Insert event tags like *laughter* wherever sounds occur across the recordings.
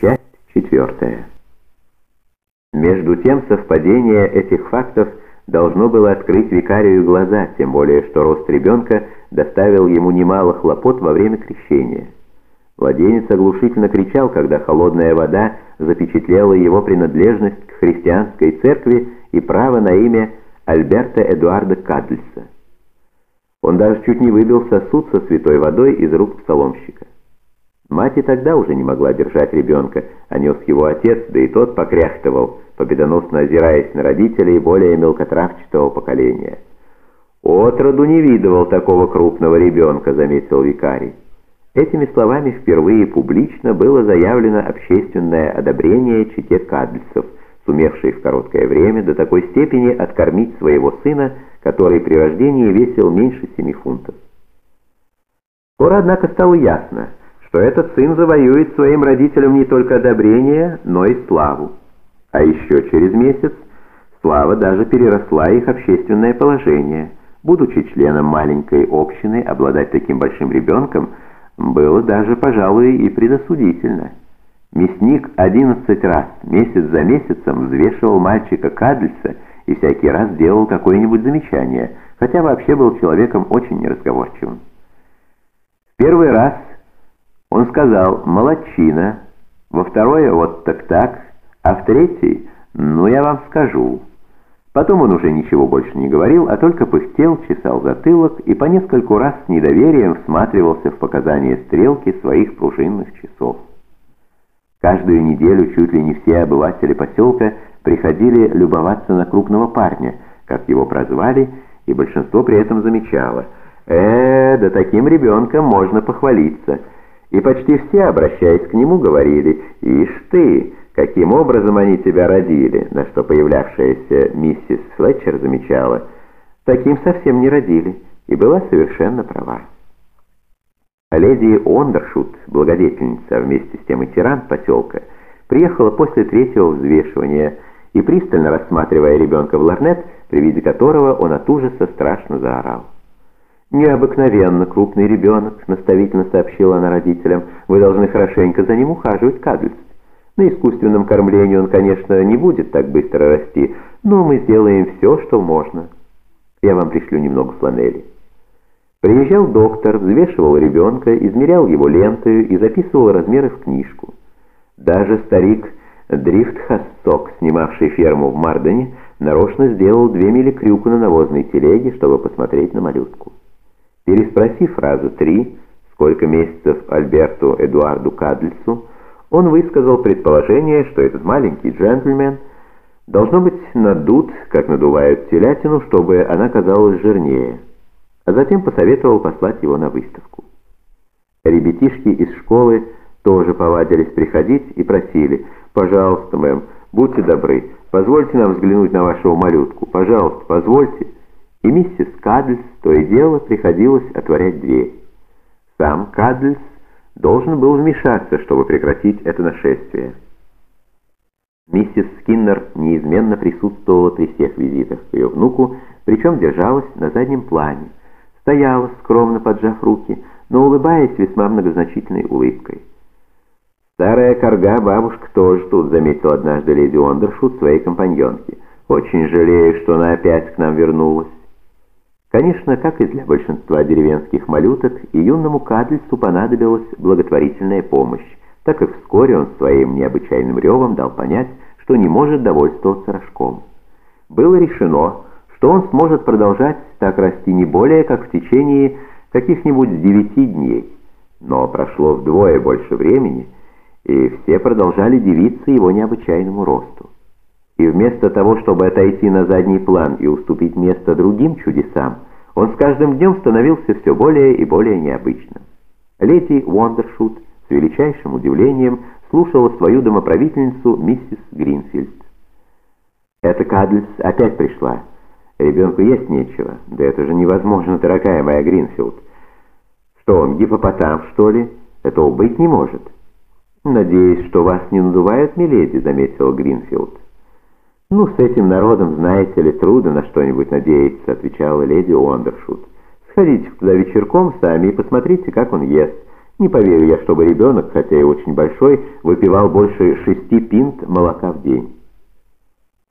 Часть четвертая. Между тем совпадение этих фактов должно было открыть викарию глаза, тем более что рост ребенка доставил ему немало хлопот во время крещения. Младенец оглушительно кричал, когда холодная вода запечатлела его принадлежность к христианской церкви и право на имя Альберта Эдуарда Кадльса. Он даже чуть не выбил сосуд со святой водой из рук псаломщика. Мать и тогда уже не могла держать ребенка, а нес его отец, да и тот покряхтывал, победоносно озираясь на родителей более мелкотравчатого поколения. «Отроду не видывал такого крупного ребенка», — заметил викарий. Этими словами впервые публично было заявлено общественное одобрение чете кадльцев, сумевшей в короткое время до такой степени откормить своего сына, который при рождении весил меньше семи фунтов. Скоро, однако, стало ясно — что этот сын завоюет своим родителям не только одобрение, но и славу. А еще через месяц слава даже переросла их общественное положение. Будучи членом маленькой общины, обладать таким большим ребенком было даже, пожалуй, и предосудительно. Мясник одиннадцать раз, месяц за месяцем, взвешивал мальчика Кадльса и всякий раз делал какое-нибудь замечание, хотя вообще был человеком очень неразговорчивым. В первый раз он сказал «молодчина», во второе «вот так-так», а в третий «ну я вам скажу». Потом он уже ничего больше не говорил, а только пыхтел, чесал затылок и по нескольку раз с недоверием всматривался в показания стрелки своих пружинных часов. Каждую неделю чуть ли не все обыватели поселка приходили любоваться на крупного парня, как его прозвали, и большинство при этом замечало. «Э, да таким ребенком можно похвалиться». И почти все, обращаясь к нему, говорили «Ишь ты, каким образом они тебя родили?» На что появлявшаяся миссис Флетчер замечала «Таким совсем не родили» и была совершенно права. А леди Ондершут, благодетельница, вместе с тем и тиран поселка, приехала после третьего взвешивания и, пристально рассматривая ребенка в ларнет, при виде которого он от ужаса страшно заорал. «Необыкновенно крупный ребенок», — наставительно сообщила она родителям. «Вы должны хорошенько за ним ухаживать, Кадльс. На искусственном кормлении он, конечно, не будет так быстро расти, но мы сделаем все, что можно. Я вам пришлю немного фланели». Приезжал доктор, взвешивал ребенка, измерял его лентою и записывал размеры в книжку. Даже старик Дрифт Хассок, снимавший ферму в Мардене, нарочно сделал две мили крюку на навозной телеге, чтобы посмотреть на малютку. Переспросив фразу «три», сколько месяцев Альберту Эдуарду Кадльсу, он высказал предположение, что этот маленький джентльмен должно быть надут, как надувают телятину, чтобы она казалась жирнее, а затем посоветовал послать его на выставку. Ребятишки из школы тоже повадились приходить и просили «Пожалуйста, мэм, будьте добры, позвольте нам взглянуть на вашего малютку, пожалуйста, позвольте» и миссис Кадльс то и дело приходилось отворять дверь. Сам Кадльс должен был вмешаться, чтобы прекратить это нашествие. Миссис Скиннер неизменно присутствовала при всех визитах к ее внуку, причем держалась на заднем плане, стояла, скромно поджав руки, но улыбаясь весьма многозначительной улыбкой. «Старая корга бабушка тоже тут», — заметила однажды леди Ондершут своей компаньонке. «Очень жалею, что она опять к нам вернулась». Конечно, как и для большинства деревенских малюток, и юному Кадльсу понадобилась благотворительная помощь, так как вскоре он своим необычайным ревом дал понять, что не может довольствоваться рожком. Было решено, что он сможет продолжать так расти не более, как в течение каких-нибудь девяти дней. Но прошло вдвое больше времени, и все продолжали дивиться его необычайному росту и вместо того, чтобы отойти на задний план и уступить место другим чудесам, он с каждым днем становился все более и более необычным. Леди Уондершут с величайшим удивлением слушала свою домоправительницу миссис Гринфилд. «Эта Кадльс опять пришла. Ребенку есть нечего. Да это же невозможно, дорогая моя Гринфилд. Что он, гипопотам, что ли? Этого быть не может». «Надеюсь, что вас не надувают, миледи», — заметила Гринфилд. «Ну, с этим народом, знаете ли, трудно на что-нибудь надеяться», — отвечала леди Уондершут. «Сходите туда вечерком сами и посмотрите, как он ест. Не поверю я, чтобы ребенок, хотя и очень большой, выпивал больше шести пинт молока в день.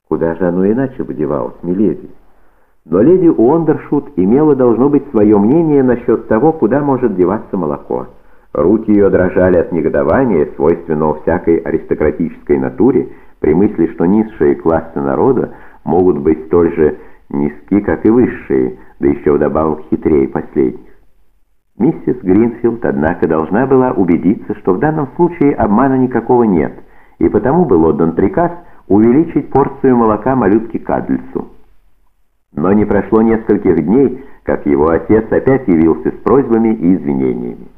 Куда же оно иначе бы девалось, миледи? Но леди Уондершут имела, должно быть, свое мнение насчет того, куда может деваться молоко. Руки ее дрожали от негодования, свойственного всякой аристократической натуре, при мысли, что низшие классы народа могут быть столь же низки, как и высшие, да еще вдобавок хитрее последних. Миссис Гринфилд, однако, должна была убедиться, что в данном случае обмана никакого нет, и потому был отдан приказ увеличить порцию молока малютке Кадльсу. Но не прошло нескольких дней, как его отец опять явился с просьбами и извинениями.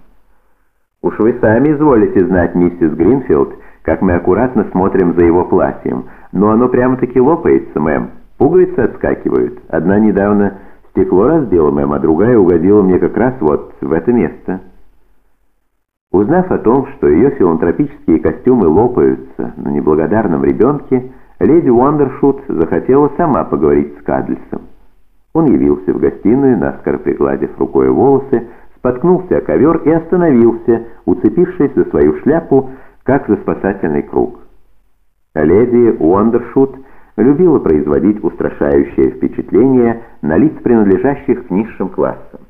«Уж вы сами изволите знать, миссис Гринфилд, как мы аккуратно смотрим за его платьем, но оно прямо-таки лопается, мэм, пуговицы отскакивают. Одна недавно Стекло разбило, мэм, а другая угодила мне как раз вот в это место. Узнав о том, что ее филантропические костюмы лопаются на неблагодарном ребенке, леди Уандершут захотела сама поговорить с Кадльсом. Он явился в гостиную, наскоро пригладив рукой волосы, споткнулся о ковер и остановился, уцепившись за свою шляпу, как за спасательный круг. Леди Уандершут любила производить устрашающее впечатление на лиц, принадлежащих к низшим классам.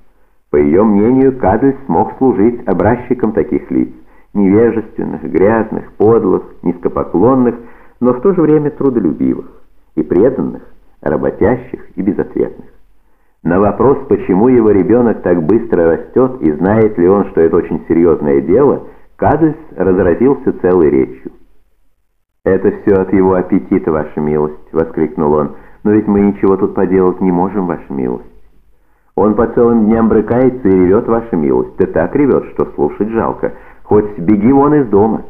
По ее мнению, Кадль смог служить образчиком таких лиц, невежественных, грязных, подлых, низкопоклонных, но в то же время трудолюбивых и преданных, работящих и безответных. На вопрос, почему его ребенок так быстро растет и знает ли он, что это очень серьезное дело, Кадльс разразился целой речью. «Это все от его аппетита, ваша милость!» — воскликнул он. «Но ведь мы ничего тут поделать не можем, ваша милость. Он по целым дням брыкается и ревет, ваша милость. Да так ревет, что слушать жалко. Хоть беги вон из дома.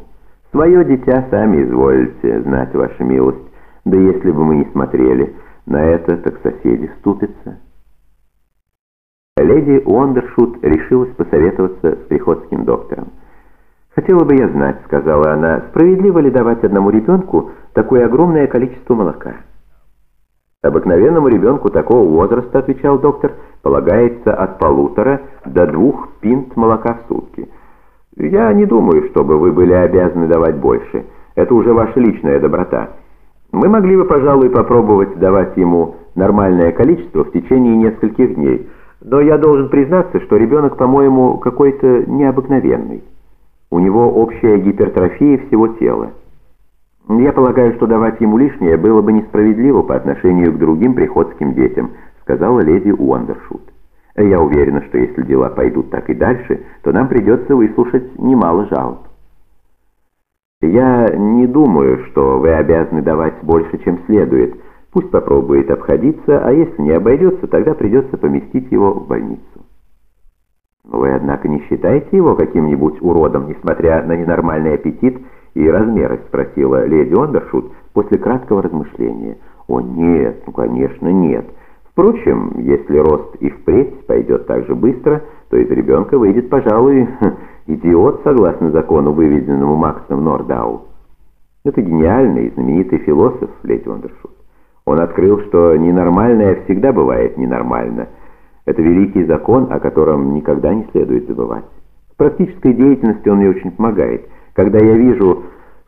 Свое дитя сами изволите знать, ваша милость. Да если бы мы не смотрели на это, так соседи ступятся». Леди Уондершут решилась посоветоваться с приходским доктором. «Хотела бы я знать», — сказала она, — «справедливо ли давать одному ребенку такое огромное количество молока?» «Обыкновенному ребенку такого возраста, — отвечал доктор, — полагается от полутора до двух пинт молока в сутки. Я не думаю, чтобы вы были обязаны давать больше. Это уже ваша личная доброта. Мы могли бы, пожалуй, попробовать давать ему нормальное количество в течение нескольких дней, но я должен признаться, что ребенок, по-моему, какой-то необыкновенный». У него общая гипертрофия всего тела. Я полагаю, что давать ему лишнее было бы несправедливо по отношению к другим приходским детям, сказала леди Уандершут. Я уверена, что если дела пойдут так и дальше, то нам придется выслушать немало жалоб. Я не думаю, что вы обязаны давать больше, чем следует. Пусть попробует обходиться, а если не обойдется, тогда придется поместить его в больницу. Вы, однако, не считаете его каким-нибудь уродом, несмотря на ненормальный аппетит и размеры?» — спросила леди Ондершут после краткого размышления. «О, нет, ну, конечно, нет. Впрочем, если рост и впредь пойдет так же быстро, то из ребенка выйдет, пожалуй, *laughs* идиот, согласно закону, выведенному Максом Нордау. Это гениальный и знаменитый философ, леди Ондершут. Он открыл, что ненормальное всегда бывает ненормально — это великий закон, о котором никогда не следует забывать. В практической деятельности он мне очень помогает. Когда я вижу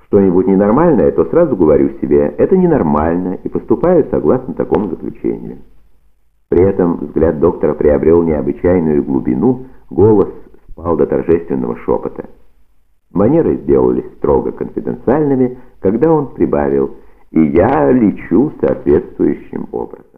что-нибудь ненормальное, то сразу говорю себе «это ненормально» и поступаю согласно такому заключению. При этом взгляд доктора приобрел необычайную глубину, голос спал до торжественного шепота. Манеры сделались строго конфиденциальными, когда он прибавил «и я лечу соответствующим образом».